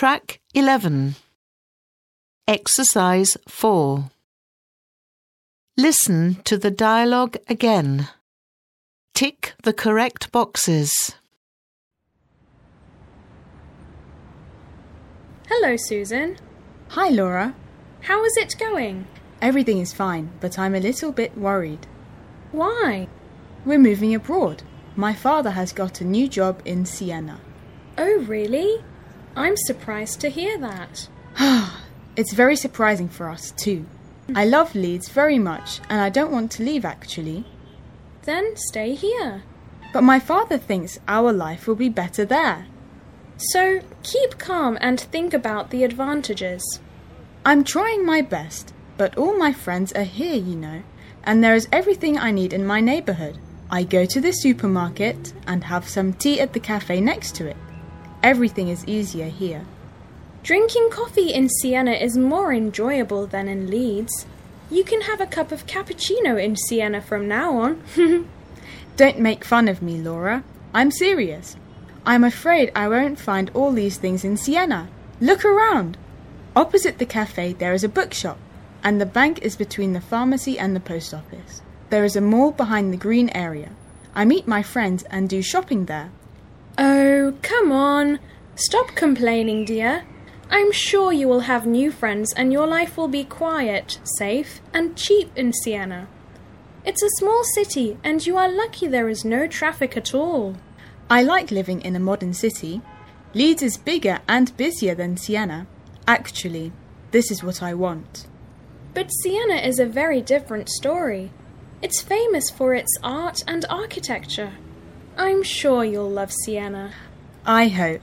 Track 11. Exercise 4. Listen to the dialogue again. Tick the correct boxes. Hello, Susan. Hi, Laura. How is it going? Everything is fine, but I'm a little bit worried. Why? We're moving abroad. My father has got a new job in Siena. Oh, really? I'm surprised to hear that. It's very surprising for us, too. I love Leeds very much, and I don't want to leave actually. Then stay here. But my father thinks our life will be better there. So keep calm and think about the advantages. I'm trying my best, but all my friends are here, you know, and there is everything I need in my neighborhood. I go to the supermarket and have some tea at the cafe next to it. Everything is easier here. Drinking coffee in Siena is more enjoyable than in Leeds. You can have a cup of cappuccino in Siena from now on. Don't make fun of me, Laura. I'm serious. I'm afraid I won't find all these things in Siena. Look around. Opposite the cafe, there is a bookshop, and the bank is between the pharmacy and the post office. There is a mall behind the green area. I meet my friends and do shopping there. Oh, come on. Stop complaining, dear. I'm sure you will have new friends and your life will be quiet, safe, and cheap in Siena. It's a small city and you are lucky there is no traffic at all. I like living in a modern city. Leeds is bigger and busier than Siena. Actually, this is what I want. But Siena is a very different story. It's famous for its art and architecture. I'm sure you'll love Siena. I hope.